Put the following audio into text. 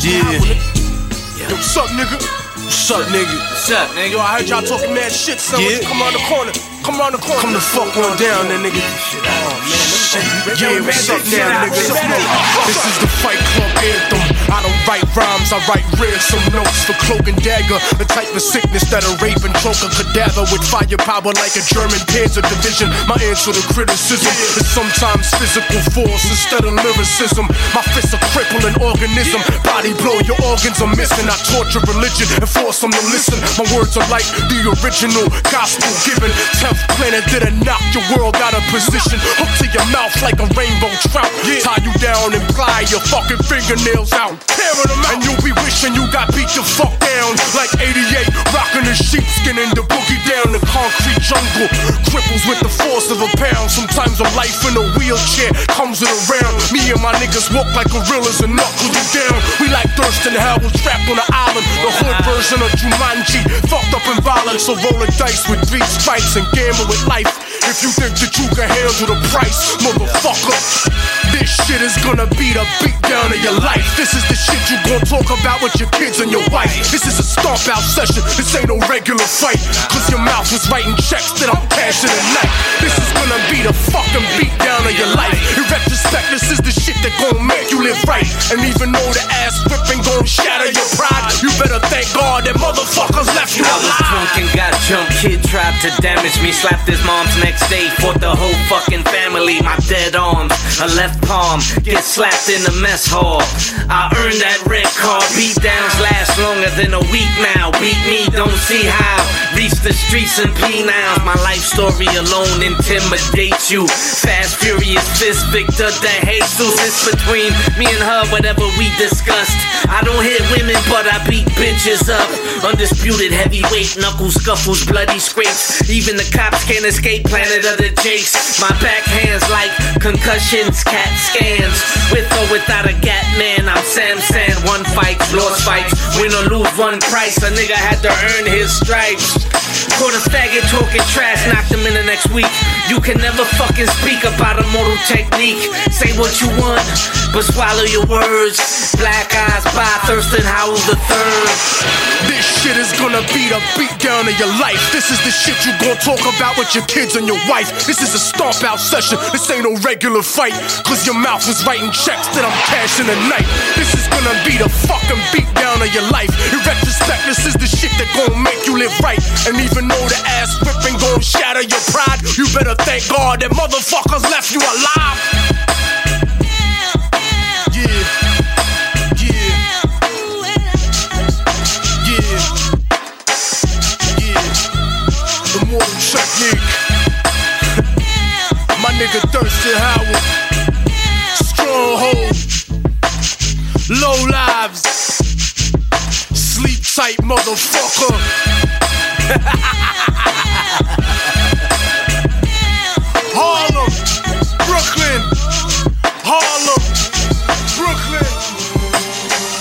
Yeah. Yo, what's up, nigga? What's up, nigga? What's up, nigga? Yo, I heard y'all talking mad shit, son. Yeah. Come around the corner. Come around the corner. Come the fuck on down, then, nigga. Shit. Yeah, what's up now, nigga? This is the Fight Club anthem. I don't write rhymes, I write ransom notes for cloak and dagger. The type of sickness that a rape and choke a cadaver with firepower like a German panzer division. My answer to criticism is sometimes physical force instead of lyricism. My fists are crippling organism. Body blow, your organs are missing. I torture religion and force them to listen. My words are like the original gospel given. Tenth planet did it knock your world out of position. Hook to your mouth like a rainbow trout. Tie you down and ply your fucking fingernails out. Tearing them out. And you'll be wishing you got beat the fuck down. Like 88, rocking the sheepskin and the boogie down the concrete jungle. Cripples with the force of a pound. Sometimes a life in a wheelchair comes it around. Me and my niggas walk like gorillas and knuckle you down. We like Thurston Howell trapped on the island. The hood version of Jumanji. Fucked up and violent, so roll a dice with three strikes and gamble with life. If you think that you can handle the price, motherfucker. This shit is gonna be the beat down your life. This is the shit you gon' talk about with your kids and your wife. This is a stomp out session. This ain't no regular fight. Cause your mouth was writing checks that I'm cashing tonight. This is gonna be the fucking beat down of your life. In retrospect, this is the shit that gon' make you live right. And even to damage me. Slapped his mom's next day. Fought the whole fucking family. My dead arms, a left palm. Get slapped in the mess hall. I earned that red card. Beat last longer than a week now. Beat me, don't see how. Reach the streets and penile. My life story alone intimidates you. Fast, furious, fist, Victor de Jesus. It's between me and her, whatever we discussed. I don't hit women, but I beat bitches up. Undisputed heavyweight knuckle scuffles, bloody scrapes. Even the cops can't escape planet of the jakes. My backhands like concussions, cat scans. With or without a gat man, I'm Sam San. One fight, lost fights, win lose one price. A nigga had to earn his stripes. Caught a faggot talking trash, knocked him in the next week. You can never fucking speak about Immortal Technique. Say what you want, but swallow your words. Black eyes by Thirstin Howl the third. This shit is gonna be the beat down of your life. This is the shit you gon' talk about with your kids and your wife. This is a stomp out session. This ain't no regular fight. Cause your mouth was writing checks that I'm cashing tonight. This is gonna be the fucking beat down of your life. In retrospect, this is the shit that gon' make you live right. And even though the ass whipping gon' shatter your pride, you better thank God that motherfuckers left you alive. Yeah. Yeah. Yeah. Yeah. Immortal technique. My nigga Thirstin Howl. Stronghold. Low lives. Sleep tight, motherfucker.